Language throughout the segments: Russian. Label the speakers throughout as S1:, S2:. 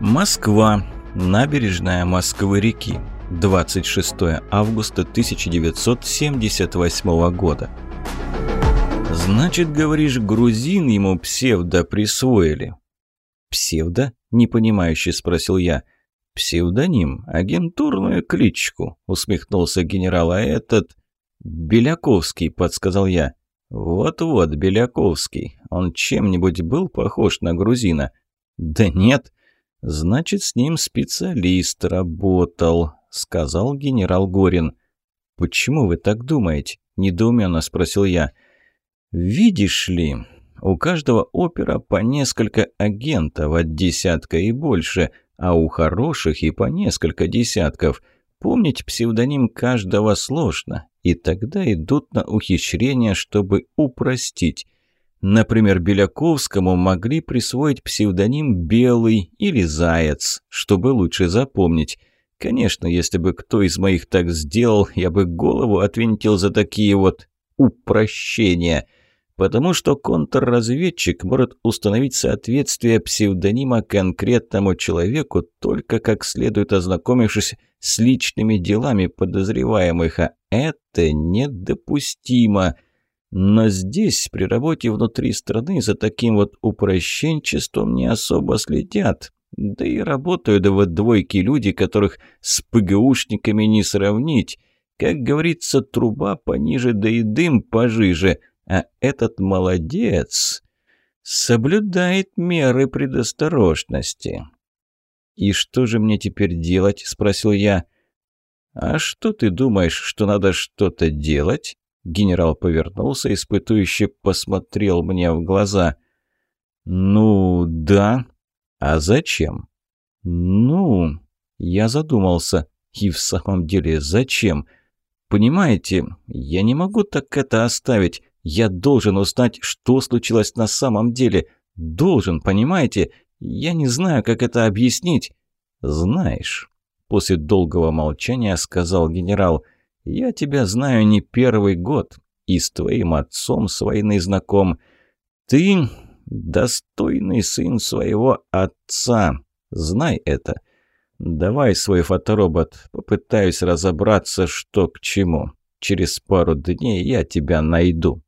S1: Москва. Набережная Москвы-реки. 26 августа 1978 года. «Значит, говоришь, грузин ему псевдо присвоили?» «Псевдо?» – непонимающе спросил я. «Псевдоним, агентурную кличку», – усмехнулся генерал. «А этот...» «Беляковский», – подсказал я. «Вот-вот, Беляковский. Он чем-нибудь был похож на грузина?» «Да нет». «Значит, с ним специалист работал», – сказал генерал Горин. «Почему вы так думаете?» – недоуменно спросил я. «Видишь ли, у каждого опера по несколько агентов, от десятка и больше, а у хороших и по несколько десятков. Помнить псевдоним каждого сложно, и тогда идут на ухищрения, чтобы упростить». Например, Беляковскому могли присвоить псевдоним «Белый» или «Заяц», чтобы лучше запомнить. Конечно, если бы кто из моих так сделал, я бы голову отвинтил за такие вот упрощения. Потому что контрразведчик может установить соответствие псевдонима конкретному человеку только как следует ознакомившись с личными делами подозреваемых, а это недопустимо. Но здесь, при работе внутри страны, за таким вот упрощенчеством не особо следят. Да и работают в двойке люди, которых с ПГУшниками не сравнить. Как говорится, труба пониже, да и дым пожиже. А этот молодец соблюдает меры предосторожности. «И что же мне теперь делать?» – спросил я. «А что ты думаешь, что надо что-то делать?» Генерал повернулся, испытующе посмотрел мне в глаза. «Ну, да. А зачем?» «Ну...» Я задумался. И в самом деле, зачем? Понимаете, я не могу так это оставить. Я должен узнать, что случилось на самом деле. Должен, понимаете? Я не знаю, как это объяснить. Знаешь, после долгого молчания сказал генерал – я тебя знаю не первый год, и с твоим отцом с войны знаком. Ты достойный сын своего отца. Знай это. Давай свой фоторобот, попытаюсь разобраться, что к чему. Через пару дней я тебя найду.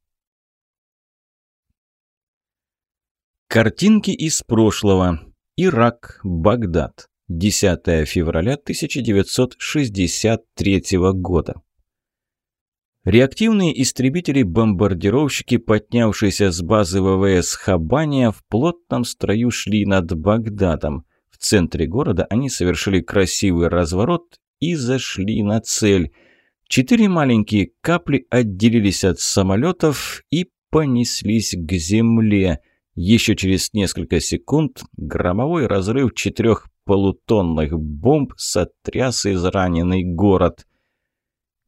S1: Картинки из прошлого. Ирак, Багдад. 10 февраля 1963 года. Реактивные истребители-бомбардировщики, поднявшиеся с базы ВВС Хабания, в плотном строю шли над Багдадом. В центре города они совершили красивый разворот и зашли на цель. Четыре маленькие капли отделились от самолетов и понеслись к земле. Еще через несколько секунд громовой разрыв четырех полутонных бомб сотряс израненный город.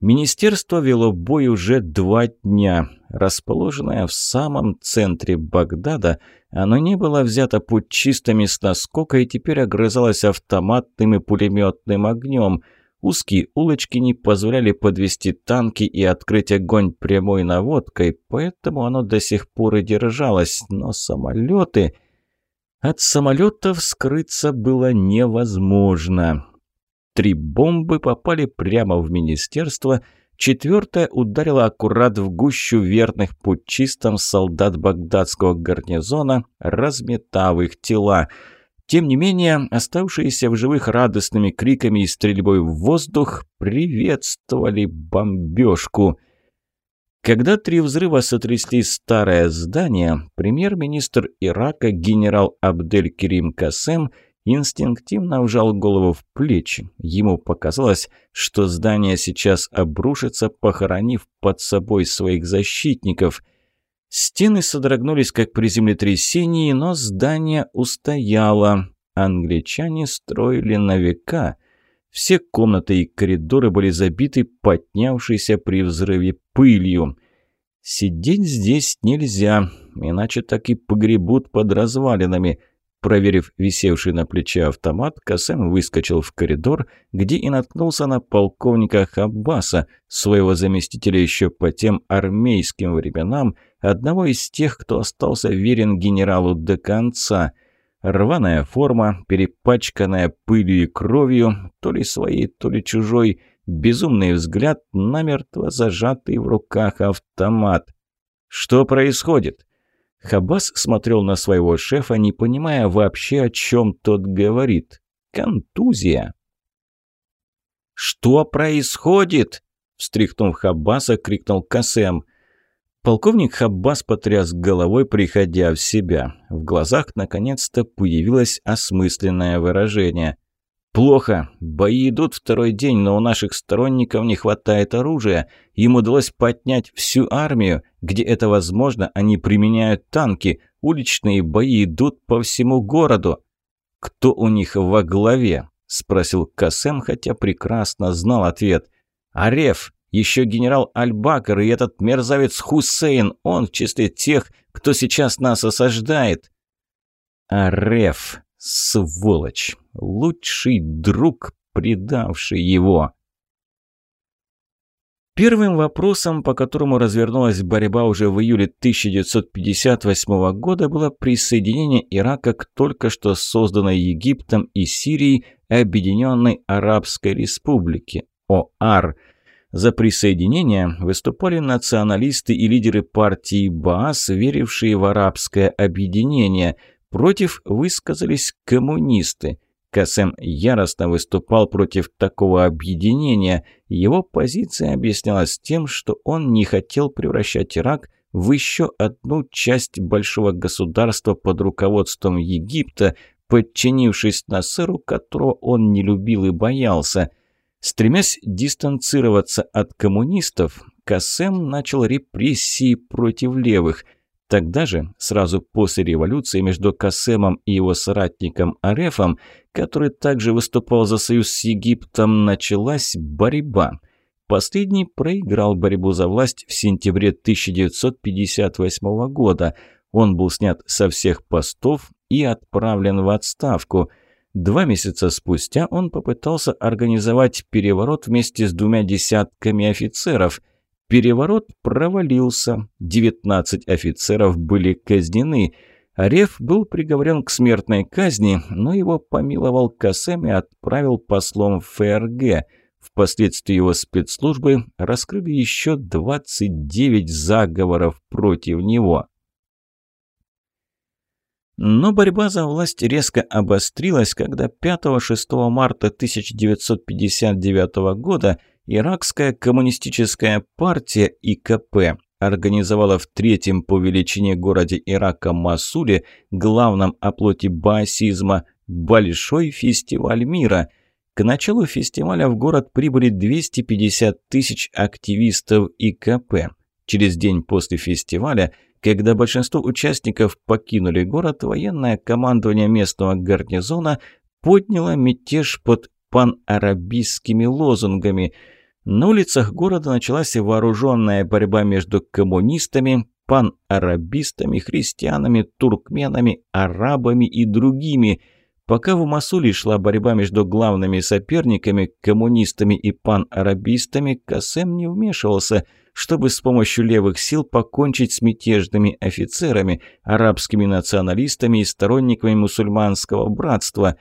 S1: Министерство вело бой уже два дня. Расположенное в самом центре Багдада, оно не было взято путчистами с наскока и теперь огрызалось автоматным и пулеметным огнем. Узкие улочки не позволяли подвести танки и открыть огонь прямой наводкой, поэтому оно до сих пор и держалось. Но самолеты... От самолетов скрыться было невозможно. Три бомбы попали прямо в министерство, четвертая ударила аккурат в гущу верных путчистам солдат багдадского гарнизона, разметав их тела. Тем не менее, оставшиеся в живых радостными криками и стрельбой в воздух приветствовали бомбежку – когда три взрыва сотрясли старое здание, премьер-министр Ирака генерал Абдель-Керим Касем инстинктивно вжал голову в плечи. Ему показалось, что здание сейчас обрушится, похоронив под собой своих защитников. Стены содрогнулись, как при землетрясении, но здание устояло. Англичане строили на века – все комнаты и коридоры были забиты поднявшейся при взрыве пылью. Сидеть здесь нельзя, иначе так и погребут под развалинами. Проверив висевший на плече автомат, Касем выскочил в коридор, где и наткнулся на полковника Хаббаса, своего заместителя еще по тем армейским временам, одного из тех, кто остался верен генералу до конца – Рваная форма, перепачканная пылью и кровью, то ли своей, то ли чужой, безумный взгляд, намертво зажатый в руках автомат. «Что происходит?» Хабас смотрел на своего шефа, не понимая вообще, о чем тот говорит. «Контузия». «Что происходит?» Встряхнув Хаббаса, крикнул Касем. Полковник Хаббас потряс головой, приходя в себя. В глазах наконец-то появилось осмысленное выражение. «Плохо. Бои идут второй день, но у наших сторонников не хватает оружия. Им удалось поднять всю армию. Где это возможно, они применяют танки. Уличные бои идут по всему городу. Кто у них во главе?» – спросил Касем, хотя прекрасно знал ответ. Ареф, еще генерал Аль-Бакр и этот мерзавец Хусейн, он в числе тех, кто сейчас нас осаждает. Ареф, сволочь, лучший друг, предавший его. Первым вопросом, по которому развернулась борьба уже в июле 1958 года, было присоединение Ирака к только что созданной Египтом и Сирией Объединенной Арабской Республике ОАР. За присоединение выступали националисты и лидеры партии БААС, верившие в арабское объединение. Против высказались коммунисты. Касем яростно выступал против такого объединения. Его позиция объяснялась тем, что он не хотел превращать Ирак в еще одну часть большого государства под руководством Египта, подчинившись Насеру, которого он не любил и боялся – Стремясь дистанцироваться от коммунистов, Кассем начал репрессии против левых. Тогда же, сразу после революции между Кассемом и его соратником Арефом, который также выступал за союз с Египтом, началась борьба. Последний проиграл борьбу за власть в сентябре 1958 года. Он был снят со всех постов и отправлен в отставку – Два месяца спустя он попытался организовать переворот вместе с двумя десятками офицеров. Переворот провалился, 19 офицеров были казнены. Ареф был приговорен к смертной казни, но его помиловал Касем и отправил послом в ФРГ. Впоследствии его спецслужбы раскрыли еще 29 заговоров против него. Но борьба за власть резко обострилась, когда 5-6 марта 1959 года Иракская коммунистическая партия ИКП организовала в третьем по величине городе Ирака Масуле, главном оплоте баасизма, большой фестиваль мира. К началу фестиваля в город прибыли 250 тысяч активистов ИКП. Через день после фестиваля когда большинство участников покинули город, военное командование местного гарнизона подняло мятеж под панарабистскими лозунгами. На улицах города началась вооруженная борьба между коммунистами, панарабистами, христианами, туркменами, арабами и другими. Пока в Масуле шла борьба между главными соперниками, коммунистами и панарабистами, Касем не вмешивался – чтобы с помощью левых сил покончить с мятежными офицерами, арабскими националистами и сторонниками мусульманского братства.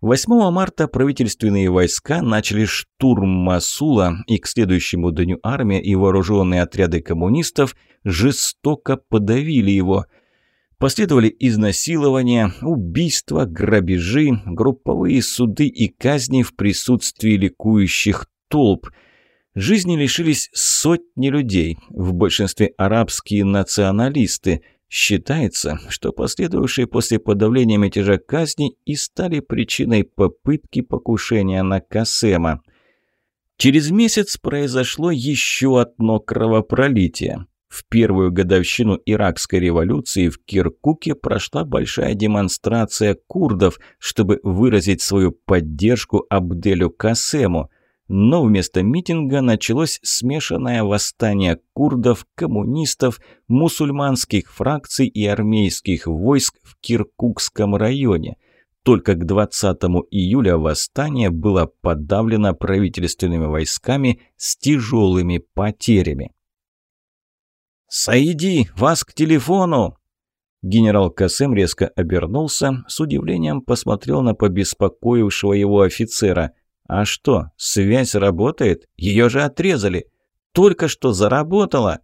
S1: 8 марта правительственные войска начали штурм Масула, и к следующему дню армия и вооруженные отряды коммунистов жестоко подавили его – Последовали изнасилования, убийства, грабежи, групповые суды и казни в присутствии ликующих толп – Жизни лишились сотни людей, в большинстве арабские националисты. Считается, что последовавшие после подавления мятежа казни и стали причиной попытки покушения на Касема. Через месяц произошло еще одно кровопролитие. В первую годовщину Иракской революции в Киркуке прошла большая демонстрация курдов, чтобы выразить свою поддержку Абделю Касему – но вместо митинга началось смешанное восстание курдов, коммунистов, мусульманских фракций и армейских войск в Киркукском районе. Только к 20 июля восстание было подавлено правительственными войсками с тяжелыми потерями. «Сойди! Вас к телефону!» Генерал Касем резко обернулся, с удивлением посмотрел на побеспокоившего его офицера. «А что, связь работает? Ее же отрезали! Только что заработала!»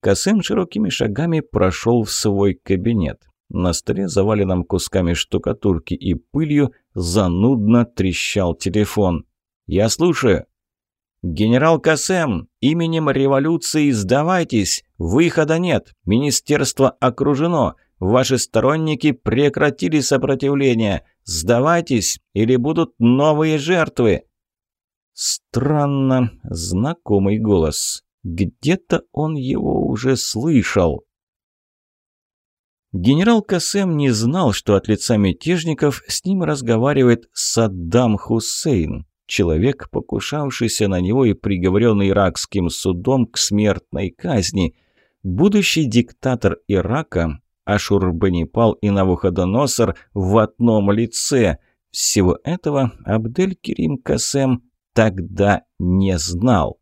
S1: Касем широкими шагами прошел в свой кабинет. На столе, заваленном кусками штукатурки и пылью, занудно трещал телефон. «Я слушаю». «Генерал Касем, именем революции сдавайтесь! Выхода нет! Министерство окружено! Ваши сторонники прекратили сопротивление! Сдавайтесь, или будут новые жертвы!» Странно, знакомый голос. Где-то он его уже слышал. Генерал Касем не знал, что от лица мятежников с ним разговаривает Саддам Хусейн, человек, покушавшийся на него и приговоренный иракским судом к смертной казни. Будущий диктатор Ирака Ашурбанипал и Навуходоносор в одном лице. Всего этого Абдель-Керим Касем тогда не знал.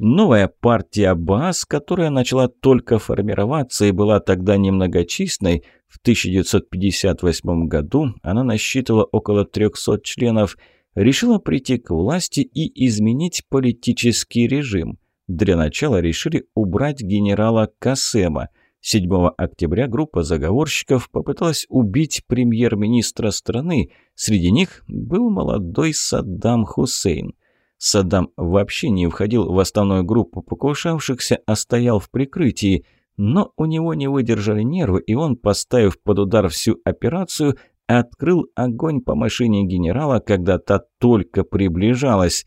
S1: Новая партия БАС, которая начала только формироваться и была тогда немногочисленной, в 1958 году она насчитывала около 300 членов, решила прийти к власти и изменить политический режим. Для начала решили убрать генерала Касема. 7 октября группа заговорщиков попыталась убить премьер-министра страны, среди них был молодой Саддам Хусейн. Саддам вообще не входил в основную группу покушавшихся, а стоял в прикрытии. Но у него не выдержали нервы, и он, поставив под удар всю операцию, открыл огонь по машине генерала, когда та только приближалась.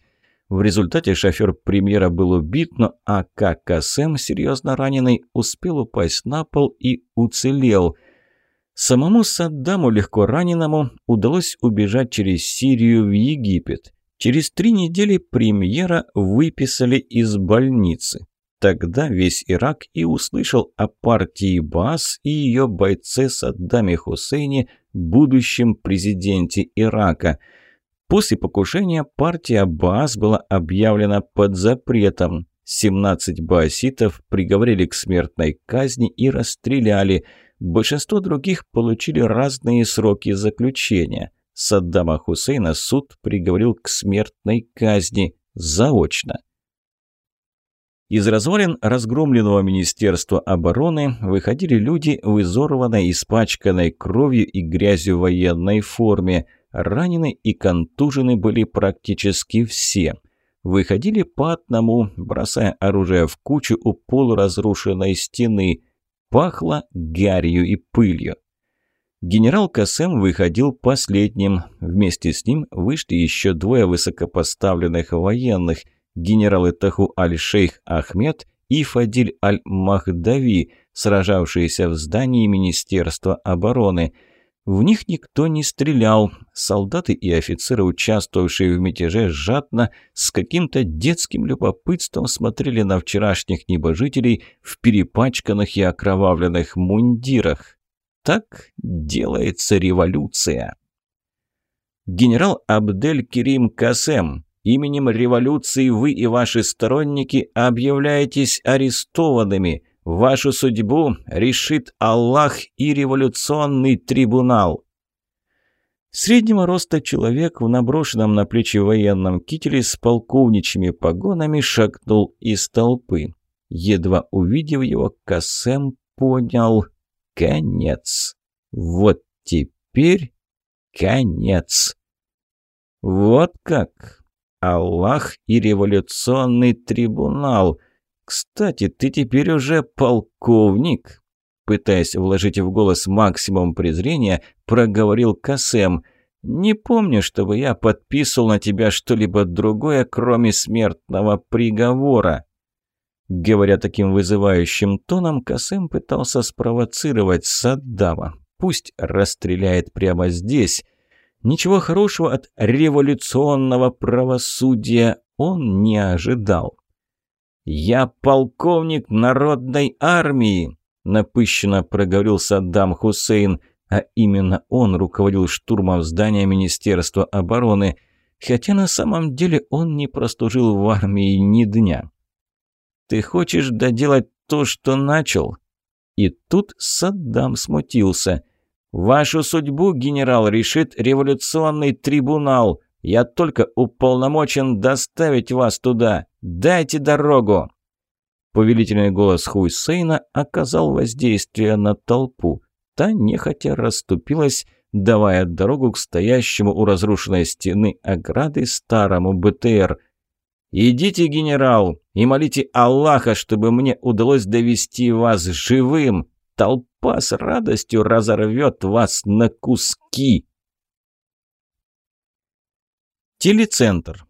S1: В результате шофер премьера был убит, но АК серьезно раненый, успел упасть на пол и уцелел. Самому Саддаму, легко раненому, удалось убежать через Сирию в Египет. Через три недели премьера выписали из больницы. Тогда весь Ирак и услышал о партии Баас и ее бойце Саддаме Хусейне, будущем президенте Ирака. После покушения партия Баас была объявлена под запретом. 17 бааситов приговорили к смертной казни и расстреляли. Большинство других получили разные сроки заключения – Саддама Хусейна суд приговорил к смертной казни заочно. Из развалин разгромленного Министерства обороны выходили люди в изорванной, испачканной кровью и грязью военной форме. Ранены и контужены были практически все. Выходили по одному, бросая оружие в кучу у полуразрушенной стены. Пахло гарью и пылью. Генерал Касем выходил последним. Вместе с ним вышли еще двое высокопоставленных военных – генералы Таху аль-Шейх Ахмед и Фадиль аль-Махдави, сражавшиеся в здании Министерства обороны. В них никто не стрелял. Солдаты и офицеры, участвовавшие в мятеже, жадно, с каким-то детским любопытством смотрели на вчерашних небожителей в перепачканных и окровавленных мундирах. Так делается революция. Генерал Абдель-Керим Касем, именем революции вы и ваши сторонники объявляетесь арестованными. Вашу судьбу решит Аллах и революционный трибунал. Среднего роста человек в наброшенном на плечи военном кителе с полковничьими погонами шагнул из толпы. Едва увидев его, Касем понял – конец. Вот теперь конец. Вот как. Аллах и революционный трибунал. Кстати, ты теперь уже полковник. Пытаясь вложить в голос максимум презрения, проговорил Касем. «Не помню, чтобы я подписывал на тебя что-либо другое, кроме смертного приговора». Говоря таким вызывающим тоном, Касем пытался спровоцировать Саддама. Пусть расстреляет прямо здесь. Ничего хорошего от революционного правосудия он не ожидал. «Я полковник народной армии», – напыщенно проговорил Саддам Хусейн, а именно он руководил штурмом здания Министерства обороны, хотя на самом деле он не прослужил в армии ни дня. Ты хочешь доделать то, что начал? И тут Саддам смутился. «Вашу судьбу, генерал, решит революционный трибунал. Я только уполномочен доставить вас туда. Дайте дорогу!» Повелительный голос Хуйсейна оказал воздействие на толпу. Та нехотя расступилась, давая дорогу к стоящему у разрушенной стены ограды старому БТР. «Идите, генерал, и молите Аллаха, чтобы мне удалось довести вас живым. Толпа с радостью разорвет вас на куски!» Телецентр.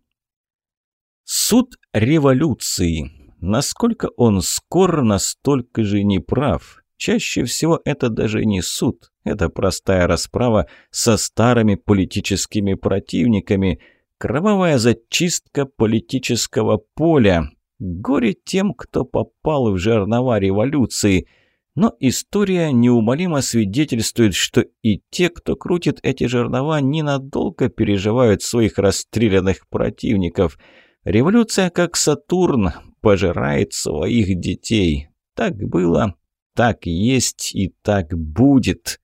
S1: Суд революции. Насколько он скор, настолько же неправ. Чаще всего это даже не суд, это простая расправа со старыми политическими противниками, кровавая зачистка политического поля. Горе тем, кто попал в жернова революции. Но история неумолимо свидетельствует, что и те, кто крутит эти жернова, ненадолго переживают своих расстрелянных противников. Революция, как Сатурн, пожирает своих детей. Так было, так есть и так будет.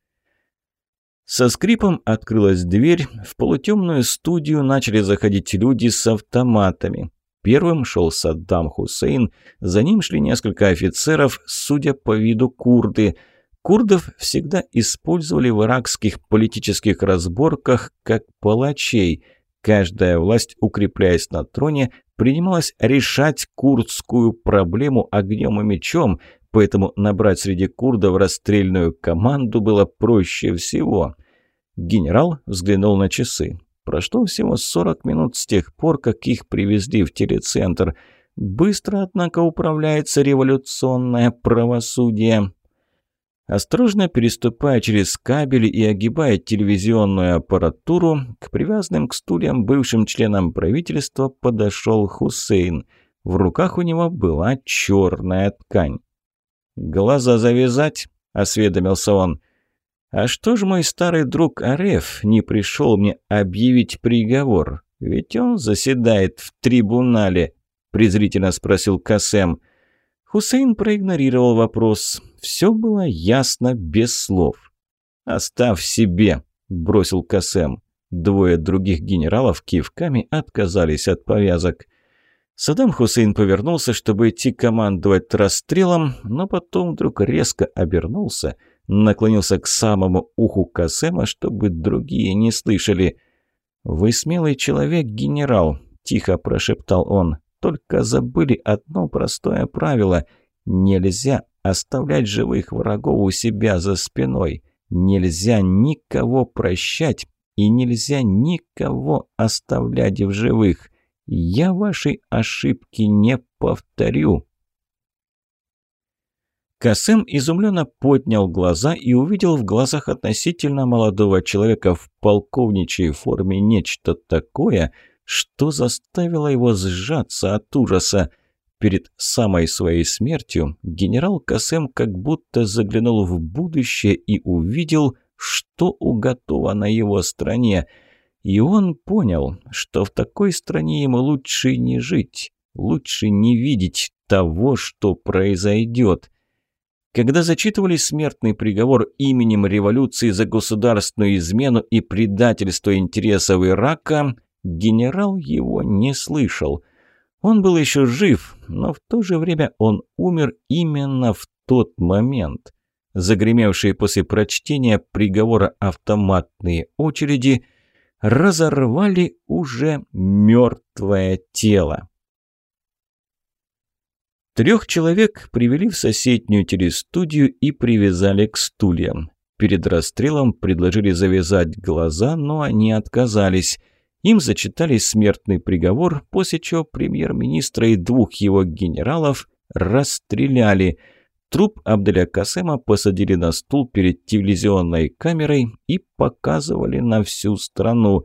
S1: Со скрипом открылась дверь, в полутемную студию начали заходить люди с автоматами. Первым шел Саддам Хусейн, за ним шли несколько офицеров, судя по виду курды. Курдов всегда использовали в иракских политических разборках как палачей. Каждая власть, укрепляясь на троне, принималась решать курдскую проблему огнем и мечом, поэтому набрать среди курдов расстрельную команду было проще всего. Генерал взглянул на часы. Прошло всего 40 минут с тех пор, как их привезли в телецентр. Быстро, однако, управляется революционное правосудие. Осторожно переступая через кабели и огибая телевизионную аппаратуру, к привязанным к стульям бывшим членам правительства подошел Хусейн. В руках у него была черная ткань. «Глаза завязать?» – осведомился он. «А что ж мой старый друг Ареф не пришел мне объявить приговор? Ведь он заседает в трибунале», – презрительно спросил Касем. Хусейн проигнорировал вопрос. Все было ясно без слов. «Оставь себе», – бросил Касем. Двое других генералов кивками отказались от повязок. Саддам Хусейн повернулся, чтобы идти командовать расстрелом, но потом вдруг резко обернулся, наклонился к самому уху Касема, чтобы другие не слышали. «Вы смелый человек, генерал», – тихо прошептал он. Только забыли одно простое правило. Нельзя оставлять живых врагов у себя за спиной. Нельзя никого прощать и нельзя никого оставлять в живых. Я вашей ошибки не повторю. Касым изумленно поднял глаза и увидел в глазах относительно молодого человека в полковничьей форме нечто такое, что заставило его сжаться от ужаса? Перед самой своей смертью генерал Касем как будто заглянул в будущее и увидел, что уготовано его стране. И он понял, что в такой стране ему лучше не жить, лучше не видеть того, что произойдет. Когда зачитывали смертный приговор именем революции за государственную измену и предательство интересов Ирака – Генерал его не слышал. Он был еще жив, но в то же время он умер именно в тот момент. Загремевшие после прочтения приговора автоматные очереди разорвали уже мертвое тело. Трех человек привели в соседнюю телестудию и привязали к стульям. Перед расстрелом предложили завязать глаза, но они отказались – им зачитали смертный приговор, после чего премьер-министра и двух его генералов расстреляли. Труп Абделя Касема посадили на стул перед телевизионной камерой и показывали на всю страну.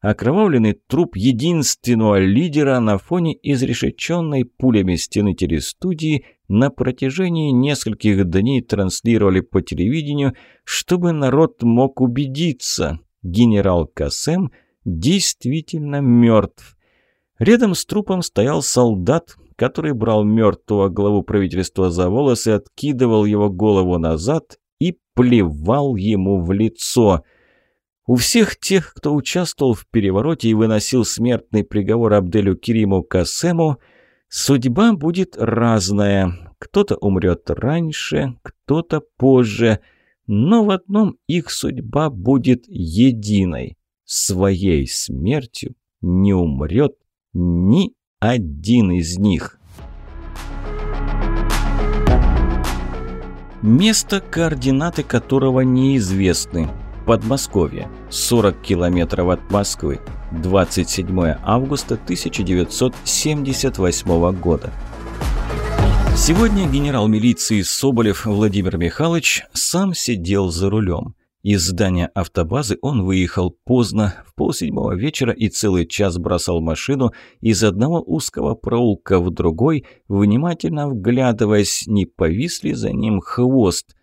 S1: Окровавленный труп единственного лидера на фоне изрешеченной пулями стены телестудии на протяжении нескольких дней транслировали по телевидению, чтобы народ мог убедиться. Генерал Касем – действительно мертв. Рядом с трупом стоял солдат, который брал мертвого главу правительства за волосы, откидывал его голову назад и плевал ему в лицо. У всех тех, кто участвовал в перевороте и выносил смертный приговор Абделю Кириму Касему, судьба будет разная. Кто-то умрет раньше, кто-то позже, но в одном их судьба будет единой. Своей смертью не умрет ни один из них. Место, координаты которого неизвестны. Подмосковье. 40 километров от Москвы. 27 августа 1978 года. Сегодня генерал милиции Соболев Владимир Михайлович сам сидел за рулем. Из здания автобазы он выехал поздно, в полседьмого вечера и целый час бросал машину из одного узкого проулка в другой, внимательно вглядываясь, не повис ли за ним хвост.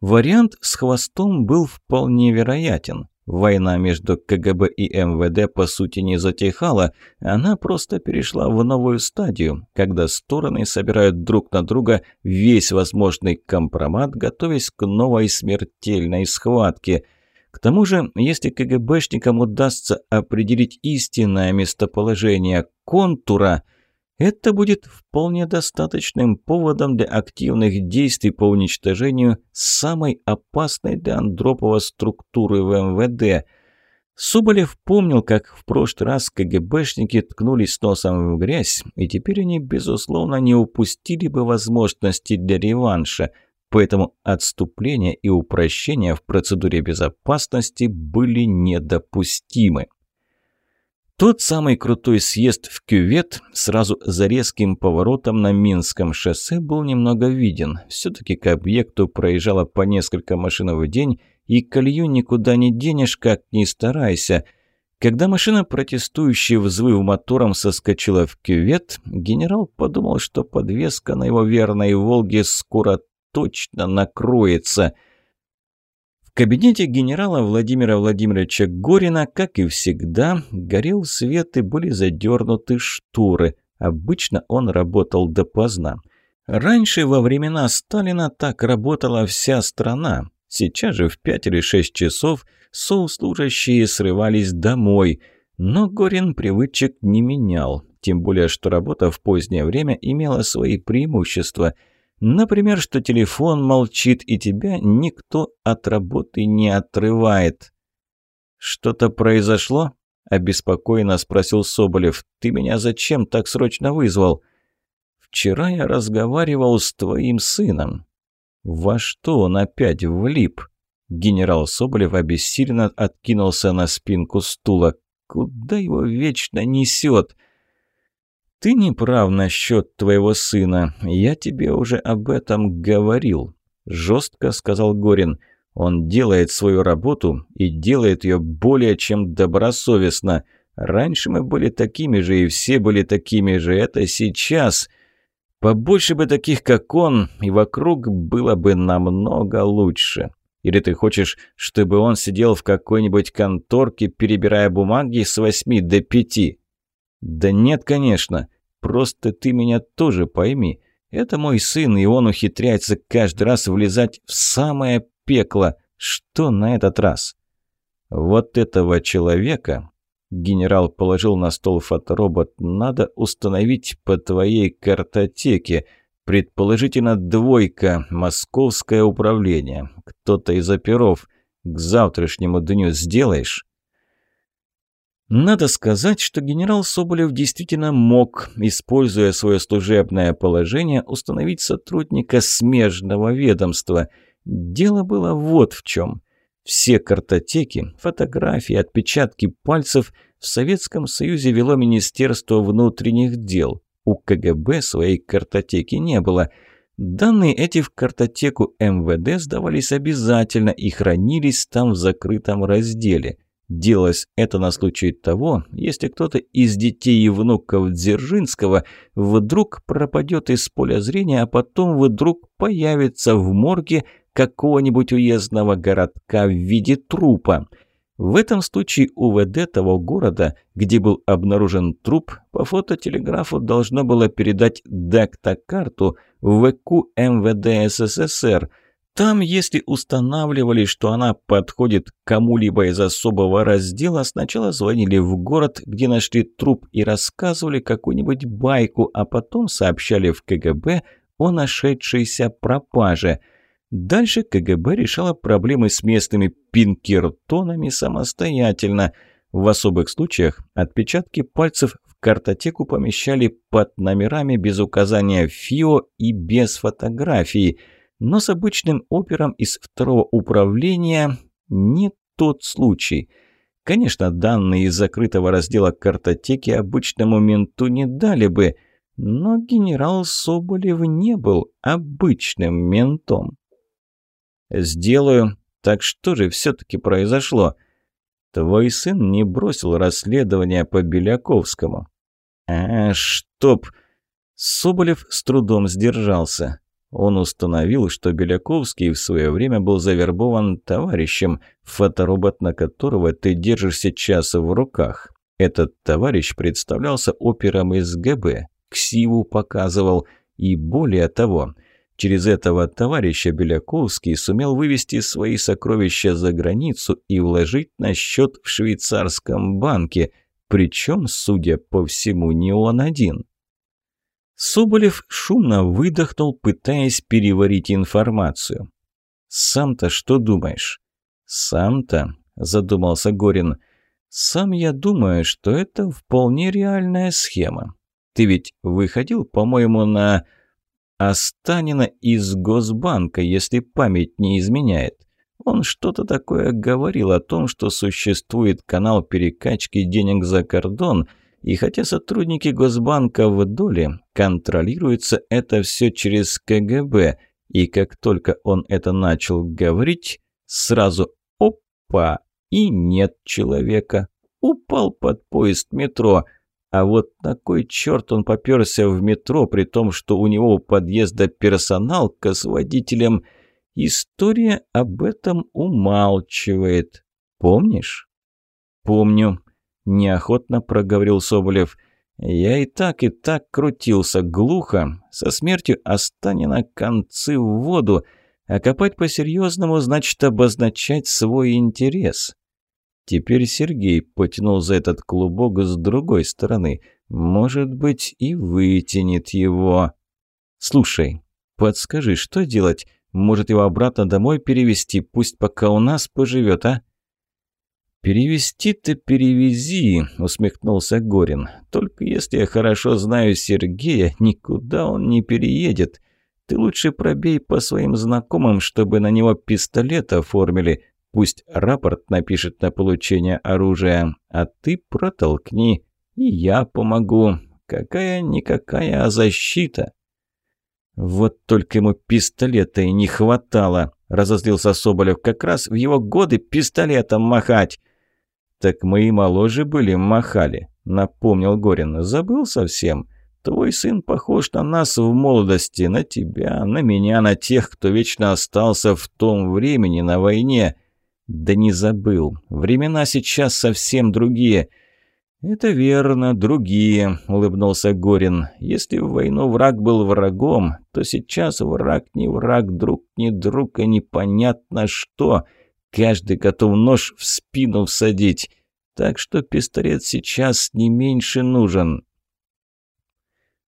S1: Вариант с хвостом был вполне вероятен. Война между КГБ и МВД по сути не затихала, она просто перешла в новую стадию, когда стороны собирают друг на друга весь возможный компромат, готовясь к новой смертельной схватке. К тому же, если КГБшникам удастся определить истинное местоположение контура – это будет вполне достаточным поводом для активных действий по уничтожению самой опасной для Андропова структуры в МВД. Соболев помнил, как в прошлый раз КГБшники ткнулись носом в грязь, и теперь они, безусловно, не упустили бы возможности для реванша, поэтому отступление и упрощение в процедуре безопасности были недопустимы. Тот самый крутой съезд в кювет сразу за резким поворотом на Минском шоссе был немного виден. Все-таки к объекту проезжало по несколько машин в день, и колею никуда не денешь, как ни старайся. Когда машина, протестующая взвыв мотором, соскочила в кювет, генерал подумал, что подвеска на его верной «Волге» скоро точно накроется – кабинете генерала Владимира Владимировича Горина, как и всегда, горел свет и были задернуты шторы. Обычно он работал допоздна. Раньше, во времена Сталина, так работала вся страна. Сейчас же в пять или шесть часов соуслужащие срывались домой. Но Горин привычек не менял. Тем более, что работа в позднее время имела свои преимущества – Например, что телефон молчит, и тебя никто от работы не отрывает. «Что-то произошло?» – обеспокоенно спросил Соболев. «Ты меня зачем так срочно вызвал?» «Вчера я разговаривал с твоим сыном». «Во что он опять влип?» Генерал Соболев обессиленно откинулся на спинку стула. «Куда его вечно несет?» «Ты не прав насчет твоего сына. Я тебе уже об этом говорил», – жестко сказал Горин. «Он делает свою работу и делает ее более чем добросовестно. Раньше мы были такими же, и все были такими же. Это сейчас. Побольше бы таких, как он, и вокруг было бы намного лучше». Или ты хочешь, чтобы он сидел в какой-нибудь конторке, перебирая бумаги с восьми до пяти?» «Да нет, конечно. Просто ты меня тоже пойми. Это мой сын, и он ухитряется каждый раз влезать в самое пекло. Что на этот раз?» «Вот этого человека...» Генерал положил на стол фоторобот. «Надо установить по твоей картотеке. Предположительно, двойка. Московское управление. Кто-то из оперов. К завтрашнему дню сделаешь?» Надо сказать, что генерал Соболев действительно мог, используя свое служебное положение, установить сотрудника смежного ведомства. Дело было вот в чем. Все картотеки, фотографии, отпечатки пальцев в Советском Союзе вело Министерство внутренних дел. У КГБ своей картотеки не было. Данные эти в картотеку МВД сдавались обязательно и хранились там в закрытом разделе – Делалось это на случай того, если кто-то из детей и внуков Дзержинского вдруг пропадет из поля зрения, а потом вдруг появится в морге какого-нибудь уездного городка в виде трупа. В этом случае УВД того города, где был обнаружен труп, по фототелеграфу должно было передать дактокарту в ВК МВД СССР. Там, если устанавливали, что она подходит кому-либо из особого раздела, сначала звонили в город, где нашли труп и рассказывали какую-нибудь байку, а потом сообщали в КГБ о нашедшейся пропаже – Дальше КГБ решало проблемы с местными пинкертонами самостоятельно. В особых случаях отпечатки пальцев в картотеку помещали под номерами без указания ФИО и без фотографии. Но с обычным опером из второго управления не тот случай. Конечно, данные из закрытого раздела картотеки обычному менту не дали бы, но генерал Соболев не был обычным ментом. «Сделаю. Так что же все-таки произошло?» «Твой сын не бросил расследование по Беляковскому». «А, чтоб...» Соболев с трудом сдержался. Он установил, что Беляковский в свое время был завербован товарищем, фоторобот на которого ты держишь сейчас в руках. Этот товарищ представлялся опером из ГБ, ксиву показывал, и более того – Через этого товарища Беляковский сумел вывести свои сокровища за границу и вложить на счет в швейцарском банке, причем, судя по всему, не он один. Соболев шумно выдохнул, пытаясь переварить информацию. «Сам-то что думаешь?» «Сам-то», – задумался Горин, – «сам я думаю, что это вполне реальная схема. Ты ведь выходил, по-моему, на...» Останина из Госбанка, если память не изменяет. Он что-то такое говорил о том, что существует канал перекачки денег за кордон, и хотя сотрудники Госбанка в доле, контролируется это все через КГБ, и как только он это начал говорить, сразу «опа!» и нет человека. Упал под поезд метро – а вот на кой черт он попёрся в метро, при том, что у него у подъезда персоналка с водителем? История об этом умалчивает. Помнишь? Помню. Неохотно проговорил Соболев. Я и так, и так крутился глухо. Со смертью Останина концы в воду. А копать по-серьезному значит обозначать свой интерес. Теперь Сергей потянул за этот клубок с другой стороны. Может быть, и вытянет его. «Слушай, подскажи, что делать? Может, его обратно домой перевести? Пусть пока у нас поживет, а?» «Перевести-то перевези», — усмехнулся Горин. «Только если я хорошо знаю Сергея, никуда он не переедет. Ты лучше пробей по своим знакомым, чтобы на него пистолет оформили. Пусть рапорт напишет на получение оружия, а ты протолкни, и я помогу. Какая-никакая, защита. Вот только ему пистолета и не хватало, разозлился Соболев. Как раз в его годы пистолетом махать. Так мы и моложе были, махали, напомнил Горин. Забыл совсем? Твой сын похож на нас в молодости, на тебя, на меня, на тех, кто вечно остался в том времени на войне. Да не забыл. Времена сейчас совсем другие. Это верно, другие, улыбнулся Горин. Если в войну враг был врагом, то сейчас враг не враг, друг не друг, и непонятно что. Каждый готов нож в спину всадить. Так что пистолет сейчас не меньше нужен.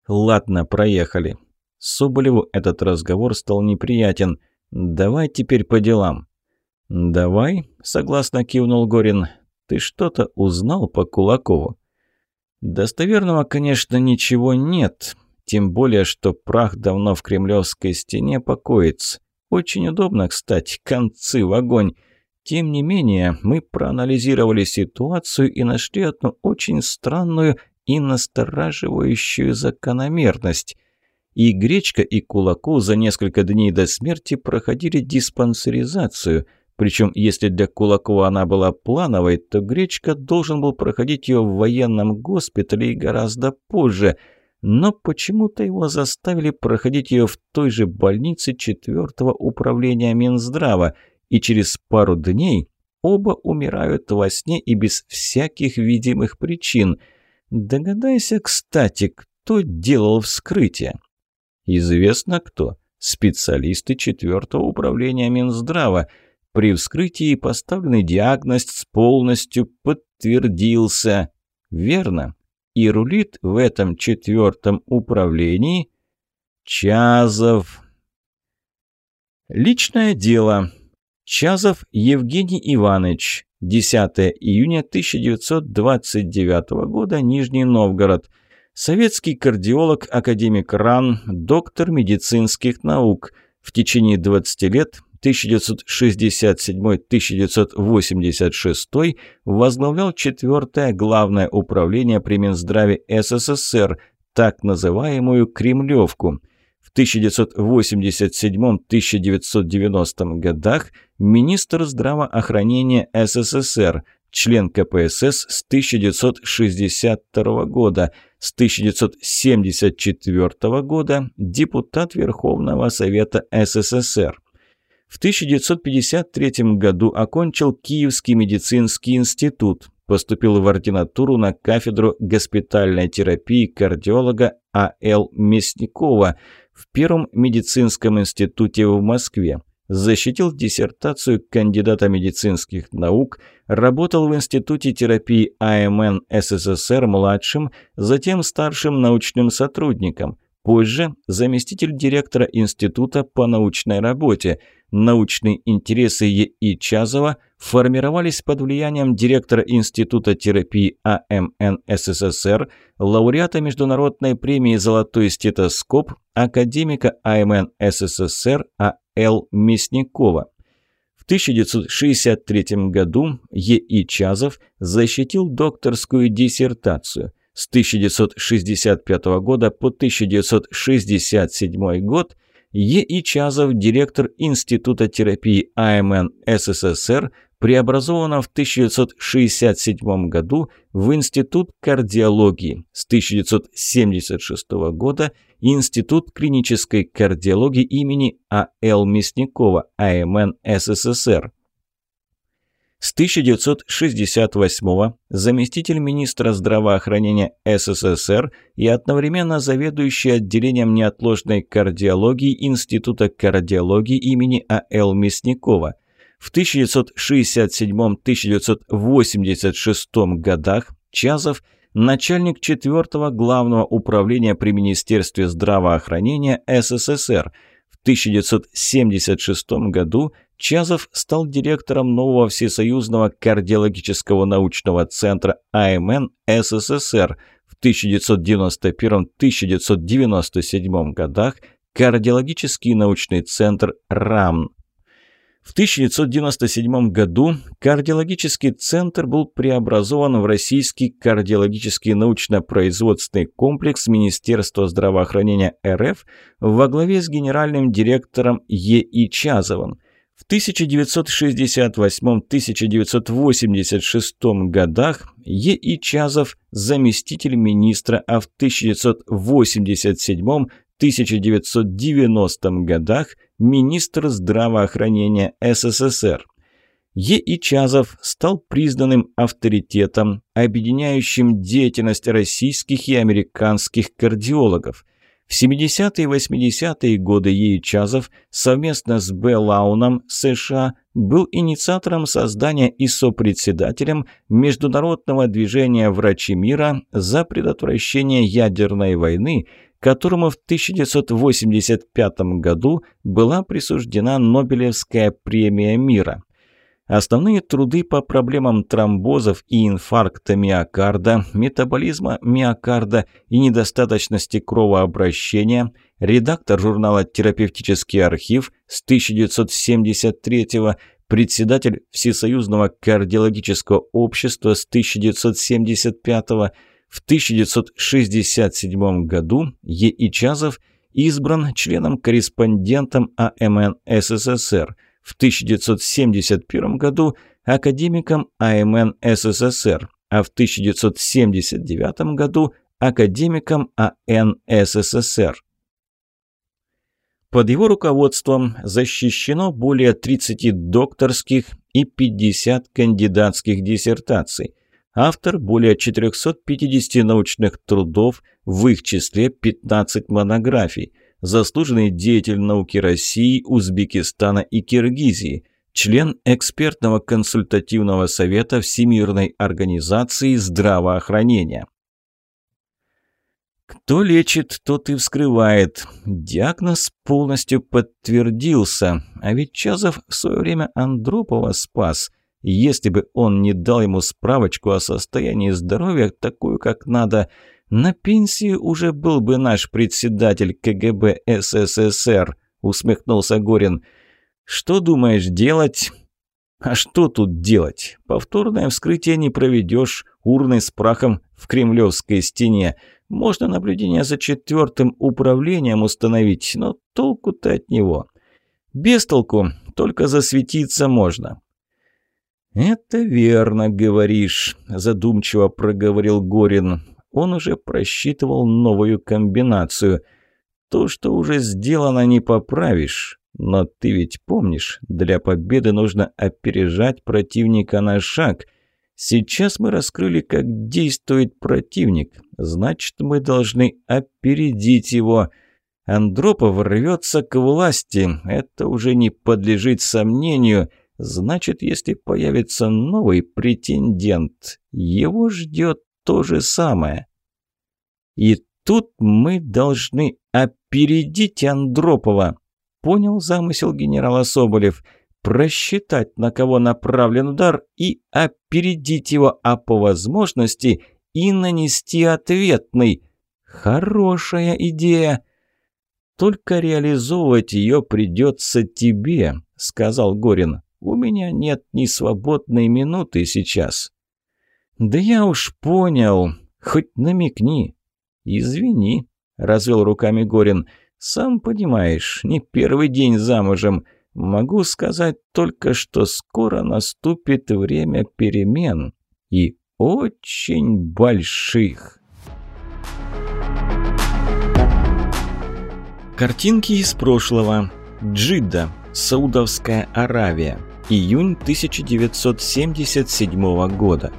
S1: Ладно, проехали. Соболеву этот разговор стал неприятен. Давай теперь по делам. «Давай», — согласно кивнул Горин. «Ты что-то узнал по Кулакову?» «Достоверного, конечно, ничего нет. Тем более, что прах давно в кремлевской стене покоится. Очень удобно, кстати, концы в огонь. Тем не менее, мы проанализировали ситуацию и нашли одну очень странную и настораживающую закономерность». И Гречка, и Кулаков за несколько дней до смерти проходили диспансеризацию – причем, если для Кулакова она была плановой, то Гречка должен был проходить ее в военном госпитале и гораздо позже. Но почему-то его заставили проходить ее в той же больнице четвертого управления Минздрава. И через пару дней оба умирают во сне и без всяких видимых причин. Догадайся, кстати, кто делал вскрытие? Известно кто. Специалисты четвертого управления Минздрава. При вскрытии поставленный диагноз полностью подтвердился. Верно. И рулит в этом четвертом управлении Чазов. Личное дело. Чазов Евгений Иванович. 10 июня 1929 года. Нижний Новгород. Советский кардиолог, академик РАН, доктор медицинских наук. В течение 20 лет 1967-1986 возглавлял четвертое главное управление при Минздраве СССР, так называемую «Кремлевку». В 1987-1990 годах министр здравоохранения СССР, член КПСС с 1962 года, с 1974 года депутат Верховного Совета СССР. В 1953 году окончил Киевский медицинский институт, поступил в ординатуру на кафедру госпитальной терапии кардиолога А.Л. Мясникова в Первом медицинском институте в Москве. Защитил диссертацию кандидата медицинских наук, работал в Институте терапии АМН СССР младшим, затем старшим научным сотрудником – Позже заместитель директора института по научной работе. Научные интересы Е.И. Чазова формировались под влиянием директора Института терапии АМН СССР, лауреата Международной премии «Золотой стетоскоп», академика АМН СССР А.Л. Мясникова. В 1963 году Е.И. Чазов защитил докторскую диссертацию – с 1965 года по 1967 год Е.И. Чазов, директор Института терапии АМН СССР, преобразована в 1967 году в Институт кардиологии. С 1976 года Институт клинической кардиологии имени А.Л. Мясникова, АМН СССР. С 1968 заместитель министра здравоохранения СССР и одновременно заведующий отделением неотложной кардиологии Института кардиологии имени А.Л. Мясникова. В 1967-1986 годах Чазов – начальник 4 главного управления при Министерстве здравоохранения СССР. В 1976 году Чазов стал директором нового Всесоюзного кардиологического научного центра АМН СССР. В 1991-1997 годах Кардиологический научный центр РАМН. В 1997 году кардиологический центр был преобразован в Российский кардиологический научно-производственный комплекс Министерства здравоохранения РФ во главе с генеральным директором Е.И. Чазовым – в 1968-1986 годах Е.И. Чазов – заместитель министра, а в 1987-1990 годах – министр здравоохранения СССР. Е.И. Чазов стал признанным авторитетом, объединяющим деятельность российских и американских кардиологов – в 70-е и 80-е годы Ейчазов совместно с Б. Лауном США был инициатором создания и сопредседателем Международного движения «Врачи мира» за предотвращение ядерной войны, которому в 1985 году была присуждена Нобелевская премия мира. Основные труды по проблемам тромбозов и инфаркта миокарда, метаболизма миокарда и недостаточности кровообращения, редактор журнала «Терапевтический архив» с 1973 председатель Всесоюзного кардиологического общества с 1975 в 1967 году Е. Чазов избран членом-корреспондентом АМН СССР – в 1971 году академиком АМН СССР, а в 1979 году академиком АН СССР. Под его руководством защищено более 30 докторских и 50 кандидатских диссертаций. Автор более 450 научных трудов, в их числе 15 монографий. Заслуженный деятель науки России, Узбекистана и Киргизии. Член экспертного консультативного совета Всемирной организации здравоохранения. Кто лечит, тот и вскрывает. Диагноз полностью подтвердился. А ведь Чазов в свое время Андропова спас. Если бы он не дал ему справочку о состоянии здоровья, такую, как надо, на пенсии уже был бы наш председатель КГБ СССР, усмехнулся Горин. Что думаешь делать? А что тут делать? Повторное вскрытие не проведешь, урны с прахом в кремлевской стене. Можно наблюдение за четвертым управлением установить, но толку-то от него. Без толку, только засветиться можно. «Это верно, говоришь», – задумчиво проговорил Горин. Он уже просчитывал новую комбинацию. «То, что уже сделано, не поправишь. Но ты ведь помнишь, для победы нужно опережать противника на шаг – Сейчас мы раскрыли, как действует противник. Значит, мы должны опередить его. Андропов рвется к власти. Это уже не подлежит сомнению. Значит, если появится новый претендент, его ждет то же самое. И тут мы должны опередить Андропова. Понял замысел генерала Соболев – просчитать, на кого направлен удар, и опередить его, а по возможности и нанести ответный. Хорошая идея. Только реализовывать ее придется тебе, сказал Горин. У меня нет ни свободной минуты сейчас. Да я уж понял. Хоть намекни. Извини, развел руками Горин. Сам понимаешь, не первый день замужем. Могу сказать только, что скоро наступит время перемен. И очень больших. Картинки из прошлого. Джидда, Саудовская Аравия. Июнь 1977 года.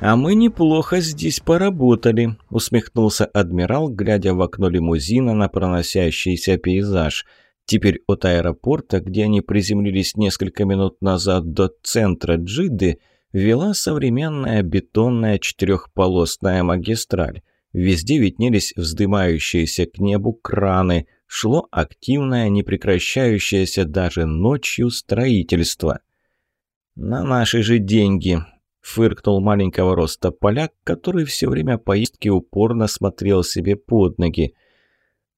S1: «А мы неплохо здесь поработали», — усмехнулся адмирал, глядя в окно лимузина на проносящийся пейзаж — Теперь от аэропорта, где они приземлились несколько минут назад, до центра Джидды, вела современная бетонная четырехполосная магистраль. Везде виднелись вздымающиеся к небу краны, шло активное, не прекращающееся даже ночью строительство. «На наши же деньги», — фыркнул маленького роста поляк, который все время поездки упорно смотрел себе под ноги.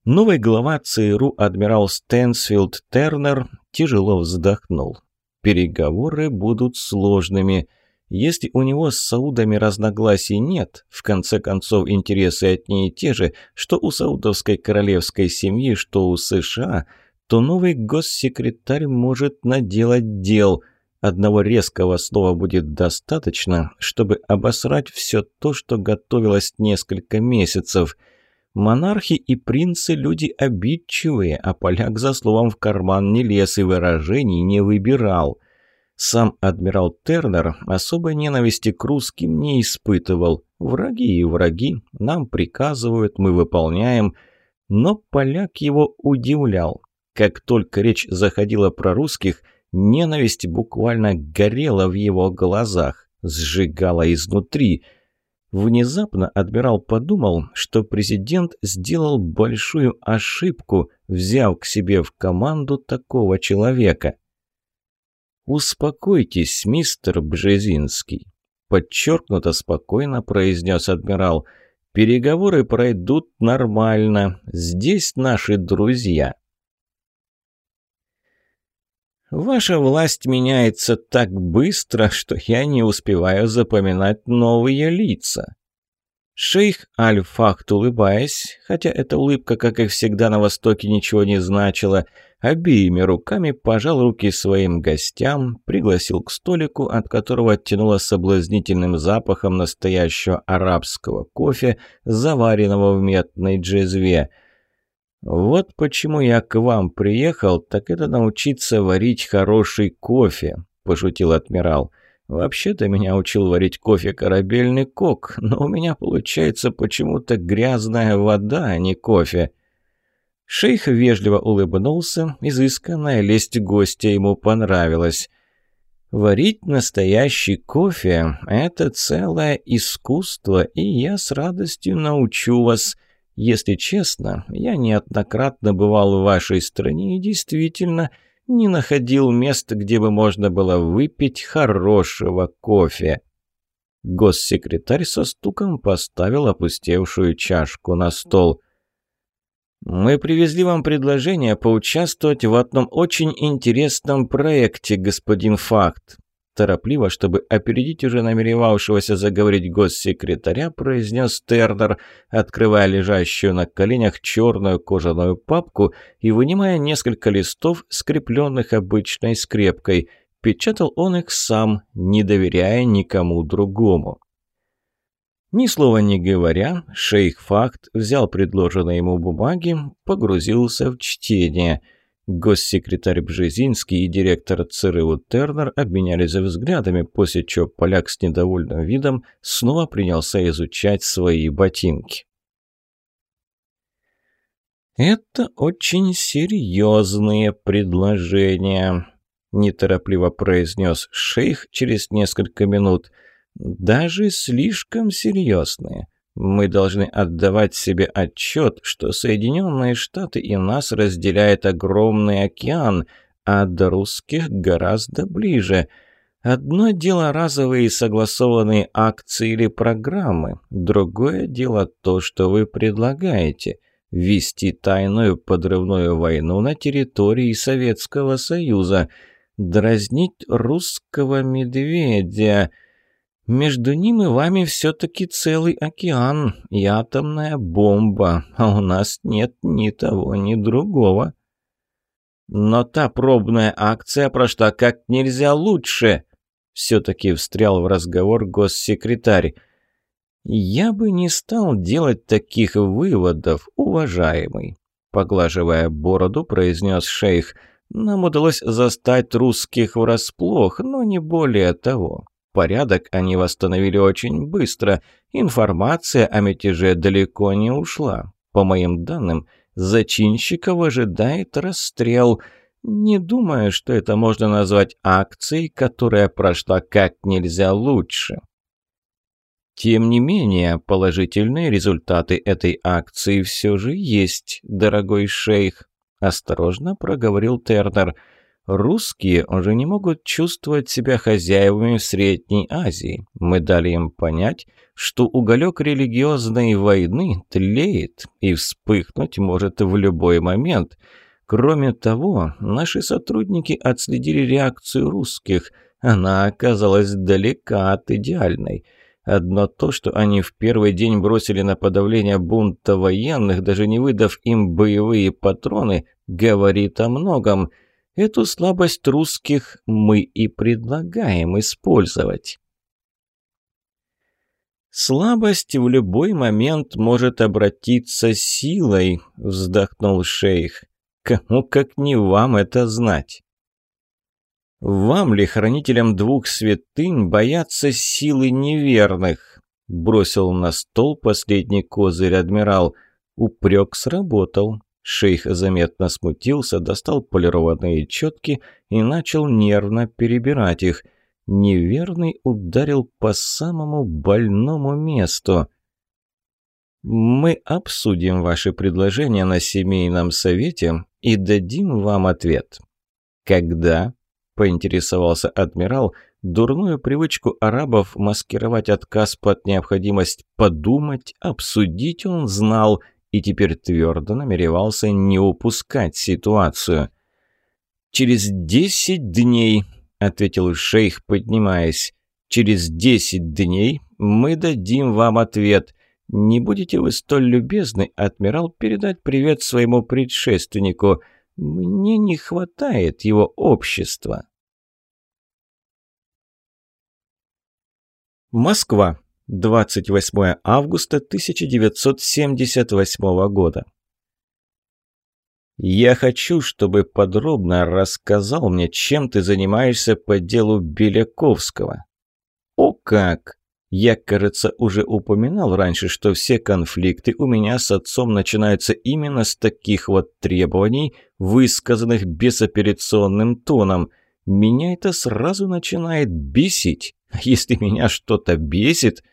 S1: Новый глава ЦРУ адмирал Стэнсфилд Тернер тяжело вздохнул. Переговоры будут сложными. Если у него с саудами разногласий нет, в конце концов интересы одни и те же, что у саудовской королевской семьи, что у США, то новый госсекретарь может наделать дел. Одного резкого слова будет достаточно, чтобы обосрать все то, что готовилось несколько месяцев – Монархи и принцы – люди обидчивые, а поляк за словом в карман не лез и выражений не выбирал. Сам адмирал Тернер особой ненависти к русским не испытывал. Враги и враги, нам приказывают, мы выполняем. Но поляк его удивлял. Как только речь заходила про русских, ненависть буквально горела в его глазах, сжигала изнутри – Внезапно адмирал подумал, что президент сделал большую ошибку, взяв к себе в команду такого человека. «Успокойтесь, мистер Бжезинский», – подчеркнуто спокойно произнес адмирал. «Переговоры пройдут нормально. Здесь наши друзья». Ваша власть меняется так быстро, что я не успеваю запоминать новые лица. Шейх Аль-Фахт, улыбаясь, хотя эта улыбка, как и всегда на Востоке, ничего не значила, обеими руками пожал руки своим гостям, пригласил к столику, от которого оттянуло соблазнительным запахом настоящего арабского кофе, заваренного в метной джезве – «Вот почему я к вам приехал, так это научиться варить хороший кофе», – пошутил адмирал. «Вообще-то меня учил варить кофе корабельный кок, но у меня получается почему-то грязная вода, а не кофе». Шейх вежливо улыбнулся, изысканная лесть гостя ему понравилась. Варить настоящий кофе – это целое искусство, и я с радостью научу вас. Если честно, я неоднократно бывал в вашей стране и действительно не находил места, где бы можно было выпить хорошего кофе. Госсекретарь со стуком поставил опустевшую чашку на стол – «Мы привезли вам предложение поучаствовать в одном очень интересном проекте, господин Факт». Торопливо, чтобы опередить уже намеревавшегося заговорить госсекретаря, произнес Тернер, открывая лежащую на коленях черную кожаную папку и вынимая несколько листов, скрепленных обычной скрепкой. Печатал он их сам, не доверяя никому другому. Ни слова не говоря, шейх Факт взял предложенные ему бумаги, погрузился в чтение. Госсекретарь Бжезинский и директор ЦРУ Тернер обменялись взглядами, после чего поляк с недовольным видом снова принялся изучать свои ботинки. «Это очень серьезные предложения», – неторопливо произнес шейх через несколько минут – даже слишком серьезные. Мы должны отдавать себе отчет, что Соединенные Штаты и нас разделяет огромный океан, а до русских гораздо ближе. Одно дело разовые согласованные акции или программы, другое дело то, что вы предлагаете – вести тайную подрывную войну на территории Советского Союза, дразнить русского медведя – между ним и вами все-таки целый океан и атомная бомба, а у нас нет ни того, ни другого. Но та пробная акция прошла как нельзя лучше. Все-таки встрял в разговор госсекретарь. «Я бы не стал делать таких выводов, уважаемый», — поглаживая бороду, произнес шейх. «Нам удалось застать русских врасплох, но не более того. Порядок они восстановили очень быстро. Информация о мятеже далеко не ушла. По моим данным, зачинщиков ожидает расстрел. Не думаю, что это можно назвать акцией, которая прошла как нельзя лучше. Тем не менее, положительные результаты этой акции все же есть, дорогой шейх, осторожно проговорил Тернер. Русские уже не могут чувствовать себя хозяевами в Средней Азии. Мы дали им понять, что уголек религиозной войны тлеет и вспыхнуть может в любой момент. Кроме того, наши сотрудники отследили реакцию русских. Она оказалась далека от идеальной. Одно то, что они в первый день бросили на подавление бунта военных, даже не выдав им боевые патроны, говорит о многом – Эту слабость русских мы и предлагаем использовать. «Слабость в любой момент может обратиться силой», — вздохнул шейх. «Кому как не вам это знать?» «Вам ли, хранителям двух святынь, бояться силы неверных?» — бросил на стол последний козырь адмирал. Упрек сработал. Шейх заметно смутился, достал полированные четки и начал нервно перебирать их. Неверный ударил по самому больному месту. «Мы обсудим ваши предложения на семейном совете и дадим вам ответ». «Когда?» – поинтересовался адмирал. Дурную привычку арабов маскировать отказ под необходимость подумать, обсудить он знал – и теперь твердо намеревался не упускать ситуацию. «Через десять дней», — ответил шейх, поднимаясь, — «через десять дней мы дадим вам ответ. Не будете вы столь любезны, адмирал, передать привет своему предшественнику. Мне не хватает его общества». Москва. 28 августа 1978 года. Я хочу, чтобы подробно рассказал мне, чем ты занимаешься по делу Беляковского. О как! Я, кажется, уже упоминал раньше, что все конфликты у меня с отцом начинаются именно с таких вот требований, высказанных безапелляционным тоном. Меня это сразу начинает бесить. Если меня что-то бесит...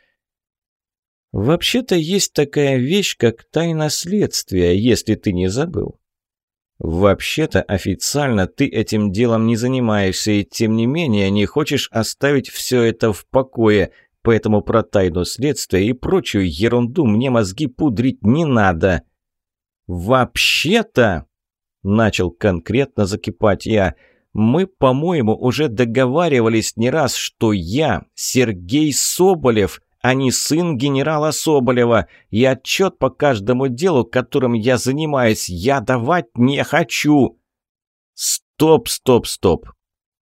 S1: Вообще-то есть такая вещь, как тайна следствия, если ты не забыл. «Вообще-то официально ты этим делом не занимаешься и тем не менее не хочешь оставить все это в покое, поэтому про тайну следствия и прочую ерунду мне мозги пудрить не надо». «Вообще-то...» – начал конкретно закипать я. «Мы, по-моему, уже договаривались не раз, что я, Сергей Соболев, а не сын генерала Соболева, и отчет по каждому делу, которым я занимаюсь, я давать не хочу». «Стоп, стоп, стоп!»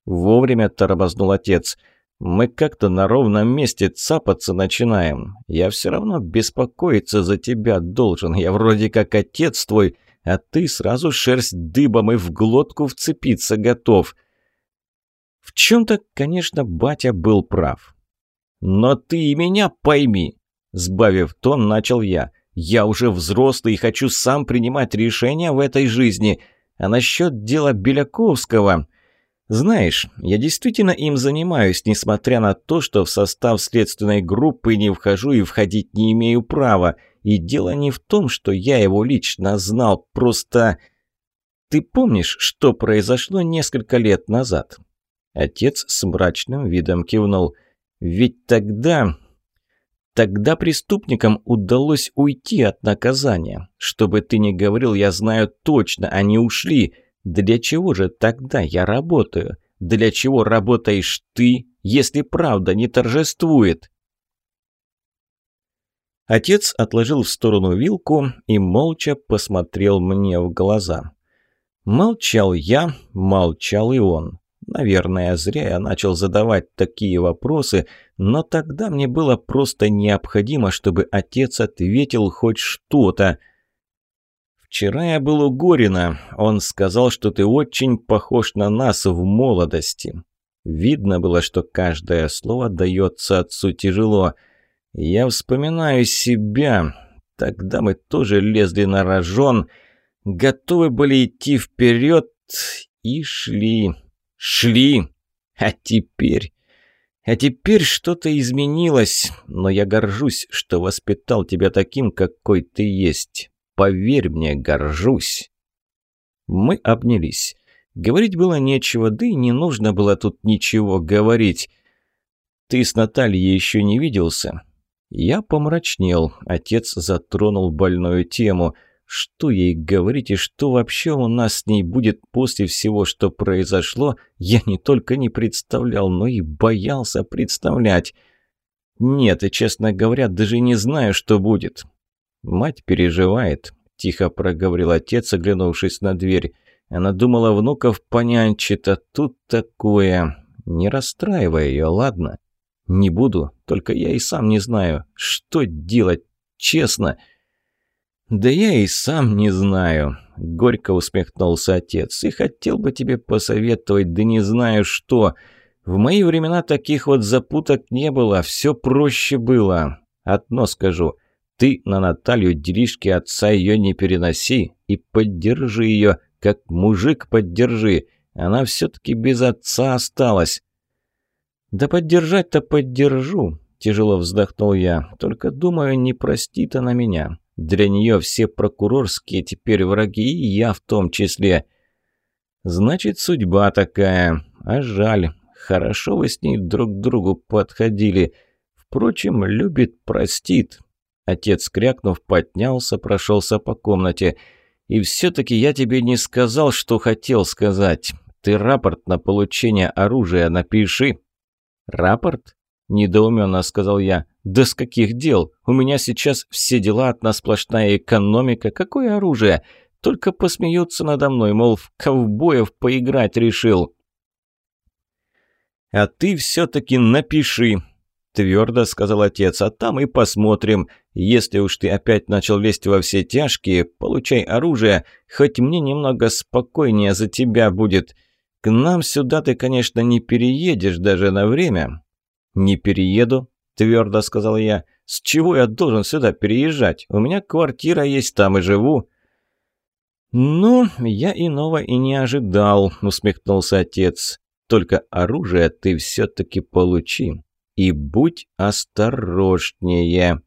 S1: Вовремя тормознул отец. «Мы как-то на ровном месте цапаться начинаем. Я все равно беспокоиться за тебя должен. Я вроде как отец твой, а ты сразу шерсть дыбом и в глотку вцепиться готов». В чем-то, конечно, батя был прав. «Но ты и меня пойми!» Сбавив тон, начал я. «Я уже взрослый и хочу сам принимать решения в этой жизни. А насчет дела Беляковского...» «Знаешь, я действительно им занимаюсь, несмотря на то, что в состав следственной группы не вхожу и входить не имею права. И дело не в том, что я его лично знал, просто... Ты помнишь, что произошло несколько лет назад?» Отец с мрачным видом кивнул – ведь тогда... Тогда преступникам удалось уйти от наказания. Что бы ты ни говорил, я знаю точно, они ушли. Для чего же тогда я работаю? Для чего работаешь ты, если правда не торжествует? Отец отложил в сторону вилку и молча посмотрел мне в глаза. Молчал я, молчал и он. Наверное, зря я начал задавать такие вопросы, но тогда мне было просто необходимо, чтобы отец ответил хоть что-то. «Вчера я был у Горина. Он сказал, что ты очень похож на нас в молодости. Видно было, что каждое слово дается отцу тяжело. Я вспоминаю себя. Тогда мы тоже лезли на рожон, готовы были идти вперед и шли». Шли. А теперь... А теперь что-то изменилось, но я горжусь, что воспитал тебя таким, какой ты есть. Поверь мне, горжусь. Мы обнялись. Говорить было нечего, да и не нужно было тут ничего говорить. Ты с Натальей еще не виделся? Я помрачнел. Отец затронул больную тему – что ей говорить и что вообще у нас с ней будет после всего, что произошло, я не только не представлял, но и боялся представлять. Нет, и, честно говоря, даже не знаю, что будет. Мать переживает, тихо проговорил отец, оглянувшись на дверь. Она думала, внуков понянчит, а тут такое. Не расстраивай ее, ладно? Не буду, только я и сам не знаю, что делать, честно. — «Да я и сам не знаю», — горько усмехнулся отец. «И хотел бы тебе посоветовать, да не знаю что. В мои времена таких вот запуток не было, все проще было. Одно скажу, ты на Наталью делишки отца ее не переноси и поддержи ее, как мужик поддержи. Она все-таки без отца осталась». «Да поддержать-то поддержу», — тяжело вздохнул я. «Только, думаю, не простит она меня. Для нее все прокурорские теперь враги, и я в том числе. Значит, судьба такая. А жаль. Хорошо вы с ней друг к другу подходили. Впрочем, любит, простит. Отец, крякнув, поднялся, прошелся по комнате. И все-таки я тебе не сказал, что хотел сказать. Ты рапорт на получение оружия напиши. Рапорт? Недоуменно сказал я. «Да с каких дел? У меня сейчас все дела, одна сплошная экономика. Какое оружие? Только посмеются надо мной, мол, в ковбоев поиграть решил». «А ты все-таки напиши». – твердо сказал отец, – «а там и посмотрим. Если уж ты опять начал лезть во все тяжкие, получай оружие, хоть мне немного спокойнее за тебя будет. К нам сюда ты, конечно, не переедешь даже на время». «Не перееду», – твердо сказал я. «С чего я должен сюда переезжать? У меня квартира есть, там и живу». «Ну, я иного и не ожидал», – усмехнулся отец. «Только оружие ты все-таки получи. И будь осторожнее».